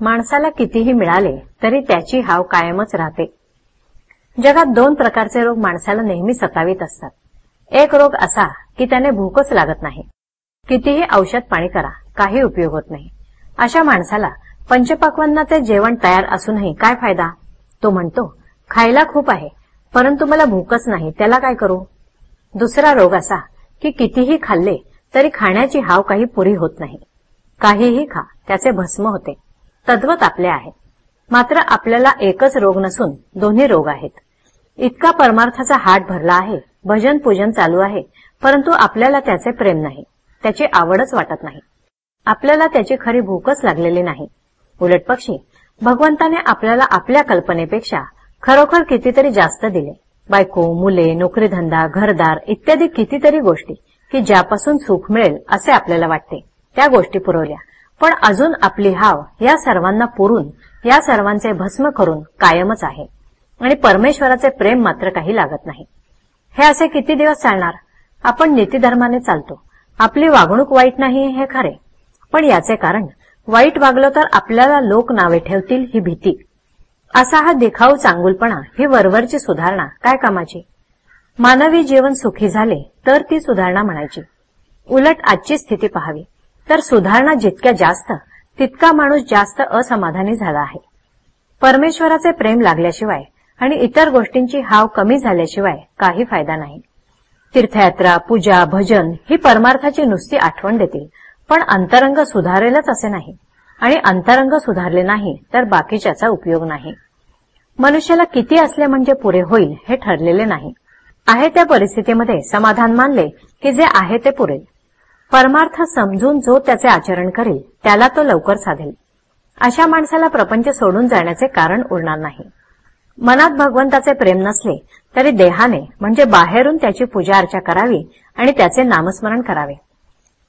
माणसाला कितीही मिळाले तरी त्याची हाव कायमच राहते. जगात दोन प्रकारचे रोग माणसाला नेहमी सतावीत असतात. एक रोग असा की त्याने भूकच लागत नाही. कितीही औषध पाणी करा काही उपयोग होत नाही. अशा माणसाला पंचपक्वांनाचे जेवण तयार असूनही काय फायदा? तो म्हणतो खायला खूप आहे परंतु मला भूकच नाही त्याला काय करू? दुसरा रोग असा की कितीही खाल्ले तरी खाण्याची हाव काही पुरी होत नाही. काहीही खा त्याचे भस्म होते. तद्वत आपले आहे. मात्र आपल्याला एकच रोग नसून दोन्ही रोग आहेत. इतका परमार्थाचा हाट भरला आहे भजन पूजन चालू आहे परंतु आपल्याला त्याचे प्रेम नाही त्याची आवडच वाटत नाही. आपल्याला त्याची खरी भूकच लागलेली नाही. उलट पक्षी भगवंताने आपल्याला आपल्या कल्पनेपेक्षा खरोखर कितीतरी जास्त दिले. बायको मुले नोकरीधंदा घरदार इत्यादी कितीतरी गोष्टी की ज्यापासून सुख मिळेल असे आपल्याला वाटते. त्या गोष्टी पुरवल्या. पण अजून आपली हाव या सर्वांना पुरून या सर्वांचे भस्म करून कायमच आहे. आणि परमेश्वराचे प्रेम मात्र काही लागत नाही. हे असे किती दिवस चालणार? आपण नीतीधर्माने चालतो. आपली वागणूक वाईट नाही हे खरे. पण याचे कारण वाईट वागलो तर आपल्याला लोक नावे ठेवतील ही भीती. असा हा दिखाऊ चांगुलपणा ही वरवरची सुधारणा काय कामाची? मानवी जीवन सुखी झाले तर ती सुधारणा म्हणायची. उलट आजची स्थिती पाहावी. तर सुधारणा जितक्या जास्त तितका माणूस जास्त असमाधानी झाला आहे. परमेश्वराचे प्रेम लागल्याशिवाय आणि इतर गोष्टींची हाव कमी झाल्याशिवाय काही फायदा नाही. तीर्थयात्रा पूजा भजन ही परमार्थाची नुसती आठवण देतील पण अंतरंग सुधारेलच असे नाही. आणि अंतरंग सुधारले नाही तर बाकीच्याचा उपयोग नाही. मनुष्याला किती असले म्हणजे पुरे होईल हे ठरलेले नाही. आहे त्या परिस्थितीमध्ये समाधान मानले की जे आहे ते पुरेल. परमार्थ समजून जो त्याचे आचरण करेल त्याला तो लवकर साधेल. अशा माणसाला प्रपंच सोडून जाण्याचे कारण उरणार नाही. मनात भगवंताचे प्रेम नसले तरी देहाने म्हणजे बाहेरून त्याची पूजा अर्चा करावी आणि त्याचे नामस्मरण करावे.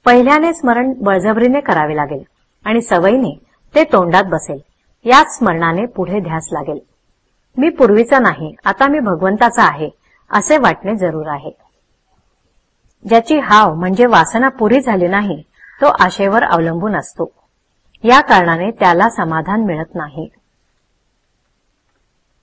पहिल्याने स्मरण बळजबरीने करावे लागेल आणि सवयीने ते तोंडात बसेल. याच स्मरणाने पुढे ध्यास लागेल. मी पूर्वीचा नाही आता मी भगवंताचा आहे असे वाटणे जरूर आहे. ज्याची हाव म्हणजे वासना पुरी झाली नाही तो आशेवर अवलंबून असतो. या कारणाने त्याला समाधान मिळत नाही.